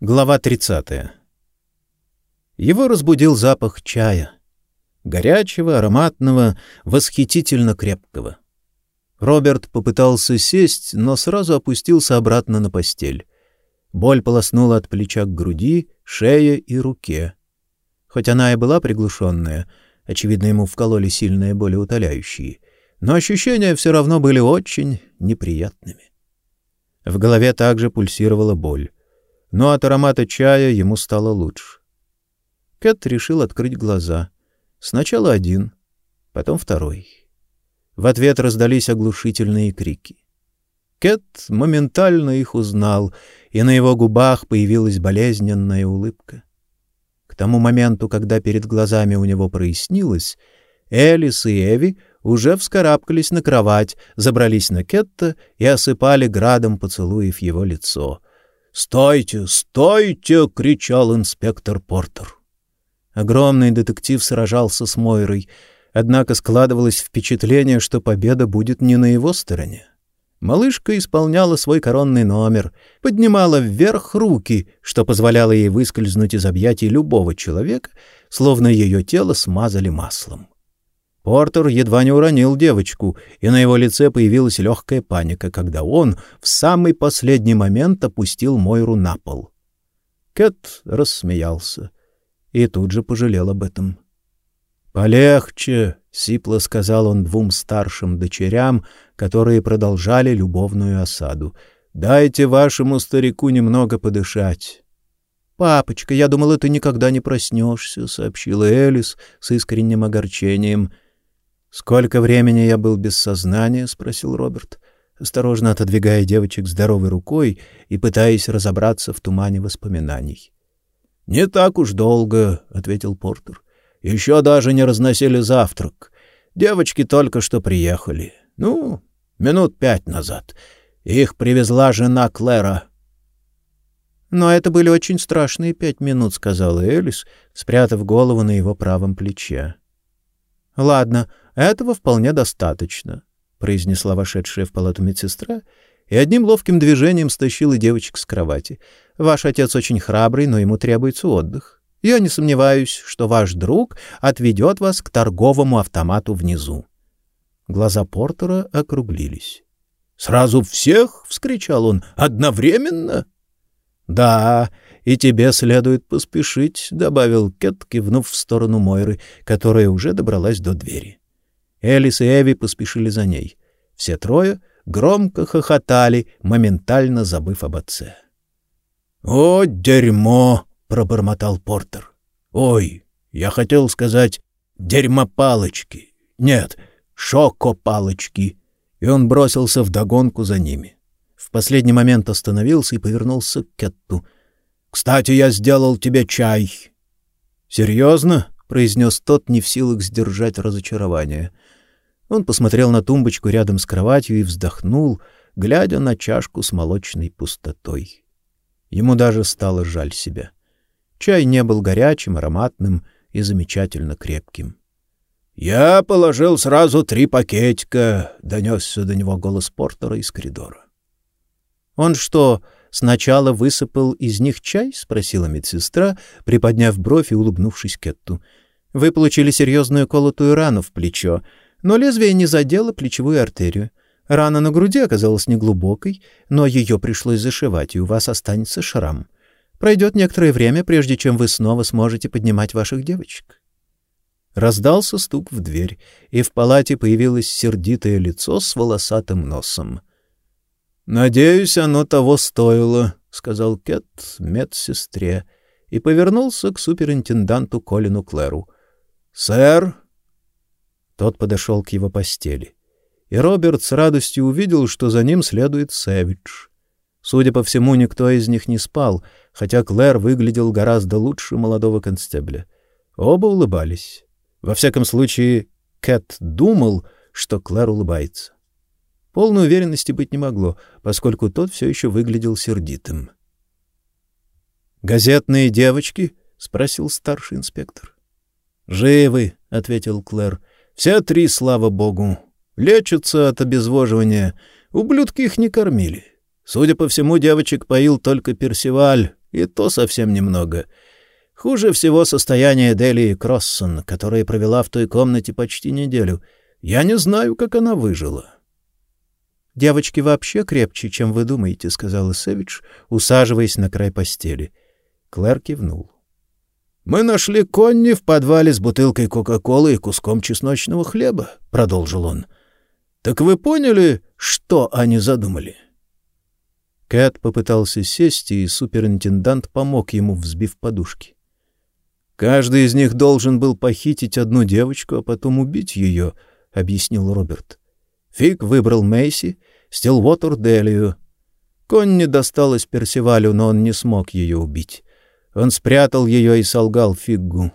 Глава 30. Его разбудил запах чая. Горячего, ароматного, восхитительно крепкого. Роберт попытался сесть, но сразу опустился обратно на постель. Боль полоснула от плеча к груди, шее и руке. Хоть она и была приглушенная, очевидно, ему вкололи сильные болеутоляющие, но ощущения все равно были очень неприятными. В голове также пульсировала боль но от аромата чая ему стало лучше. Кэт решил открыть глаза. Сначала один, потом второй. В ответ раздались оглушительные крики. Кэт моментально их узнал, и на его губах появилась болезненная улыбка. К тому моменту, когда перед глазами у него прояснилось, Элис и Эви уже вскарабкались на кровать, забрались на Кетта и осыпали градом поцелуев его лицо — «Стойте, стойте!» — кричал инспектор Портер. Огромный детектив сражался с Мойрой, однако складывалось впечатление, что победа будет не на его стороне. Малышка исполняла свой коронный номер, поднимала вверх руки, что позволяло ей выскользнуть из объятий любого человека, словно ее тело смазали маслом. Портер едва не уронил девочку, и на его лице появилась легкая паника, когда он в самый последний момент опустил Мойру на пол. Кэт рассмеялся и тут же пожалел об этом. «Полегче», — сипло сказал он двум старшим дочерям, которые продолжали любовную осаду. «Дайте вашему старику немного подышать». «Папочка, я думала, ты никогда не проснешься», — сообщила Элис с искренним огорчением — Сколько времени я был без сознания, спросил Роберт, осторожно отодвигая девочек здоровой рукой и пытаясь разобраться в тумане воспоминаний. Не так уж долго, ответил Портер. Еще даже не разносили завтрак. Девочки только что приехали. Ну, минут пять назад. Их привезла жена Клэра. Но это были очень страшные пять минут, сказала Элис, спрятав голову на его правом плече. Ладно, этого вполне достаточно, произнесла вошедшая в палату медсестра и одним ловким движением стащила девочек с кровати. Ваш отец очень храбрый, но ему требуется отдых. Я не сомневаюсь, что ваш друг отведет вас к торговому автомату внизу. Глаза Портера округлились. Сразу всех, вскричал он, одновременно? Да, и тебе следует поспешить, добавил Кет, кивнув в сторону Мойры, которая уже добралась до двери. Элис и Эви поспешили за ней. Все трое громко хохотали, моментально забыв об отце. «О, дерьмо!» — пробормотал Портер. «Ой, я хотел сказать дерьмопалочки. Нет, шокопалочки». И он бросился в догонку за ними. В последний момент остановился и повернулся к Кетту. «Кстати, я сделал тебе чай». «Серьезно?» — произнес тот, не в силах сдержать разочарование. Он посмотрел на тумбочку рядом с кроватью и вздохнул, глядя на чашку с молочной пустотой. Ему даже стало жаль себя. Чай не был горячим, ароматным и замечательно крепким. «Я положил сразу три пакетика», — донесся до него голос Портера из коридора. «Он что, сначала высыпал из них чай?» — спросила медсестра, приподняв бровь и улыбнувшись Кетту. «Вы получили серьезную колотую рану в плечо но лезвие не задело плечевую артерию. Рана на груди оказалась неглубокой, но ее пришлось зашивать, и у вас останется шрам. Пройдет некоторое время, прежде чем вы снова сможете поднимать ваших девочек. Раздался стук в дверь, и в палате появилось сердитое лицо с волосатым носом. Надеюсь, оно того стоило, сказал Кэт медсестре и повернулся к суперинтенданту Колину Клэру. Сэр, тот подошел к его постели. И Роберт с радостью увидел, что за ним следует Сэвидж. Судя по всему, никто из них не спал, хотя Клэр выглядел гораздо лучше молодого констебля. Оба улыбались. Во всяком случае, Кэт думал, что Клэр улыбается. Полной уверенности быть не могло, поскольку тот все еще выглядел сердитым. «Газетные девочки?» — спросил старший инспектор. «Живы», — ответил Клэр. Все три, слава богу, лечатся от обезвоживания. Ублюдки их не кормили. Судя по всему, девочек поил только Персиваль, и то совсем немного. Хуже всего состояние Делии Кроссон, которая провела в той комнате почти неделю. Я не знаю, как она выжила. «Девочки вообще крепче, чем вы думаете», — сказала Сэвидж, усаживаясь на край постели. Клэр кивнул. «Мы нашли Конни в подвале с бутылкой Кока-Колы и куском чесночного хлеба», — продолжил он. «Так вы поняли, что они задумали?» Кэт попытался сесть, и суперинтендант помог ему, взбив подушки. «Каждый из них должен был похитить одну девочку, а потом убить ее», — объяснил Роберт. Фиг выбрал Мейси, Стилвотер — Делию. Конни досталась Персивалю, но он не смог ее убить. Он спрятал ее и солгал Фиггу.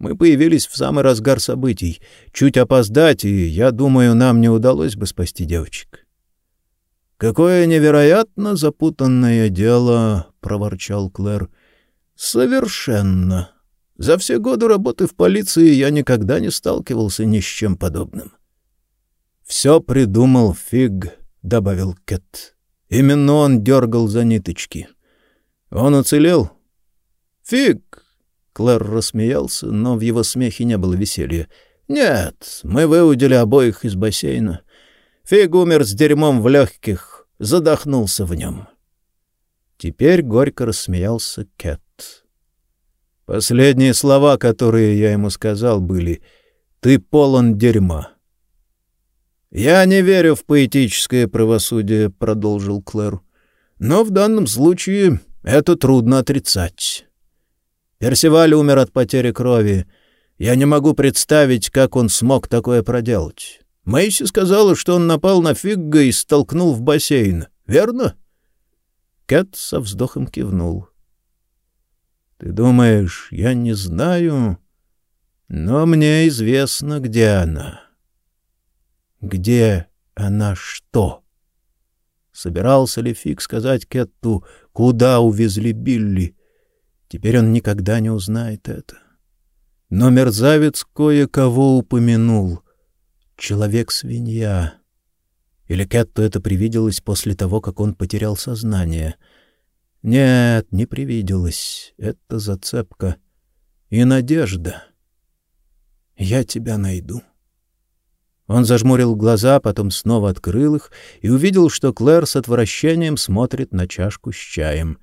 Мы появились в самый разгар событий. Чуть опоздать, и, я думаю, нам не удалось бы спасти девочек. «Какое невероятно запутанное дело!» — проворчал Клэр. «Совершенно. За все годы работы в полиции я никогда не сталкивался ни с чем подобным». «Все придумал Фиг», — добавил Кэт. «Именно он дергал за ниточки. Он уцелел?» «Фиг!» — Клэр рассмеялся, но в его смехе не было веселья. «Нет, мы выудили обоих из бассейна. Фиг умер с дерьмом в легких, задохнулся в нем». Теперь горько рассмеялся Кэт. Последние слова, которые я ему сказал, были «Ты полон дерьма». «Я не верю в поэтическое правосудие», — продолжил Клэр. «Но в данном случае это трудно отрицать. Персиваль умер от потери крови. Я не могу представить, как он смог такое проделать. Мэйси сказала, что он напал на Фигга и столкнул в бассейн. Верно?» Кэт со вздохом кивнул. «Ты думаешь, я не знаю, но мне известно, где она». Где она что? Собирался ли Фиг сказать Кетту, куда увезли Билли? Теперь он никогда не узнает это. Но мерзавец кое-кого упомянул. Человек-свинья. Или Кетту это привиделось после того, как он потерял сознание? Нет, не привиделось. Это зацепка. И надежда. Я тебя найду. Он зажмурил глаза, потом снова открыл их и увидел, что Клэр с отвращением смотрит на чашку с чаем.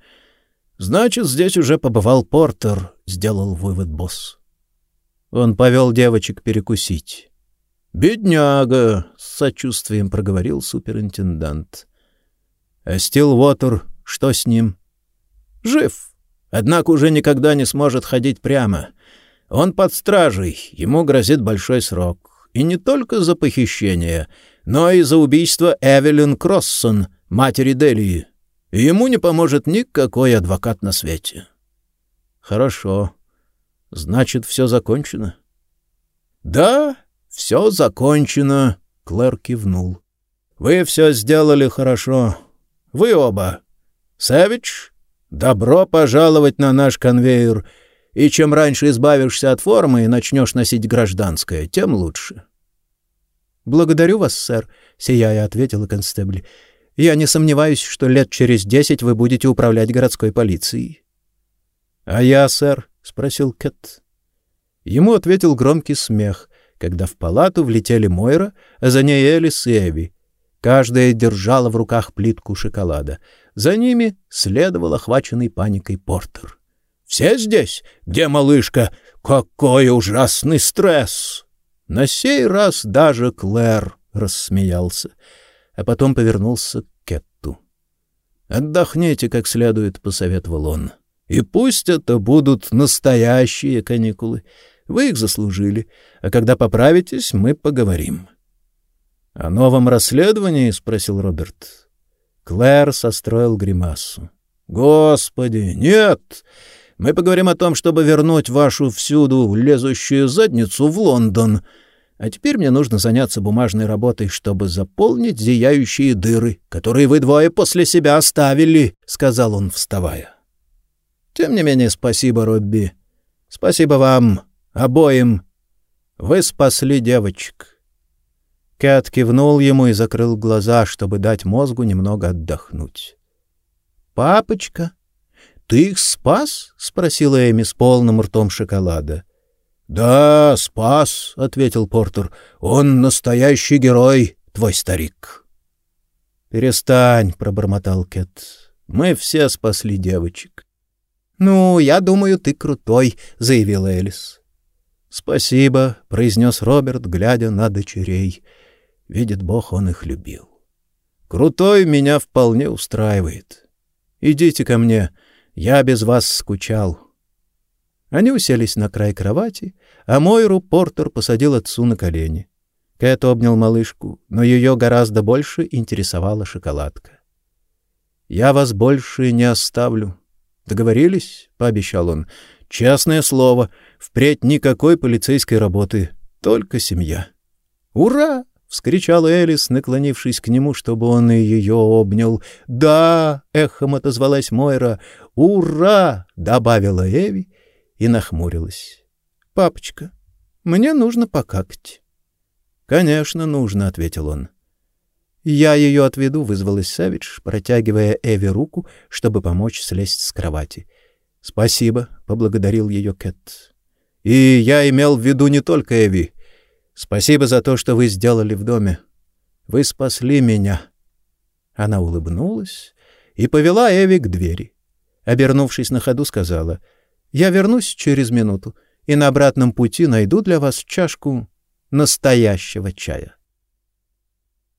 «Значит, здесь уже побывал Портер», — сделал вывод босс. Он повел девочек перекусить. «Бедняга!» — с сочувствием проговорил суперинтендант. «А Стилвотер, что с ним?» «Жив, однако уже никогда не сможет ходить прямо. Он под стражей, ему грозит большой срок и не только за похищение, но и за убийство Эвелин Кроссон, матери Делии. ему не поможет никакой адвокат на свете. Хорошо. Значит, все закончено? Да, все закончено, Клэр кивнул. Вы все сделали хорошо. Вы оба. Сэвидж, добро пожаловать на наш конвейер — и чем раньше избавишься от формы и начнешь носить гражданское, тем лучше. — Благодарю вас, сэр, — сияя ответила констебль. — Я не сомневаюсь, что лет через десять вы будете управлять городской полицией. — А я, сэр? — спросил Кэт. Ему ответил громкий смех, когда в палату влетели Мойра, а за ней Элис и Эви. Каждая держала в руках плитку шоколада. За ними следовал охваченный паникой Портер. Все здесь? Где малышка? Какой ужасный стресс!» На сей раз даже Клэр рассмеялся, а потом повернулся к Кетту. «Отдохните как следует», — посоветовал он. «И пусть это будут настоящие каникулы. Вы их заслужили, а когда поправитесь, мы поговорим». «О новом расследовании?» — спросил Роберт. Клэр состроил гримасу. «Господи, нет! Мы поговорим о том, чтобы вернуть вашу всюду лезущую задницу в Лондон. А теперь мне нужно заняться бумажной работой, чтобы заполнить зияющие дыры, которые вы двое после себя оставили, — сказал он, вставая. Тем не менее, спасибо, Робби. Спасибо вам, обоим. Вы спасли девочек. Кэт кивнул ему и закрыл глаза, чтобы дать мозгу немного отдохнуть. папочка. Ты их спас? спросила Эми с полным ртом шоколада. Да, спас, ответил Портер. Он настоящий герой, твой старик. Перестань, пробормотал Кэт. Мы все спасли девочек. Ну, я думаю, ты крутой, заявила Элис. Спасибо, произнес Роберт, глядя на дочерей. Видит Бог, он их любил. Крутой меня вполне устраивает. Идите ко мне, я без вас скучал. Они уселись на край кровати, а Мойру Портер посадил отцу на колени. Кэт обнял малышку, но ее гораздо больше интересовала шоколадка. «Я вас больше не оставлю. Договорились?» — пообещал он. «Честное слово, впредь никакой полицейской работы, только семья». «Ура!» — вскричала Элис, наклонившись к нему, чтобы он и ее обнял. «Да!» — эхом отозвалась Мойра. «Ура!» — добавила Эви и нахмурилась. «Папочка, мне нужно покакать». «Конечно, нужно», — ответил он. «Я ее отведу», — вызвалась Савич, протягивая Эви руку, чтобы помочь слезть с кровати. «Спасибо», — поблагодарил ее Кэт. «И я имел в виду не только Эви. Спасибо за то, что вы сделали в доме. Вы спасли меня». Она улыбнулась и повела Эви к двери. Обернувшись на ходу, сказала, «Я вернусь через минуту и на обратном пути найду для вас чашку настоящего чая.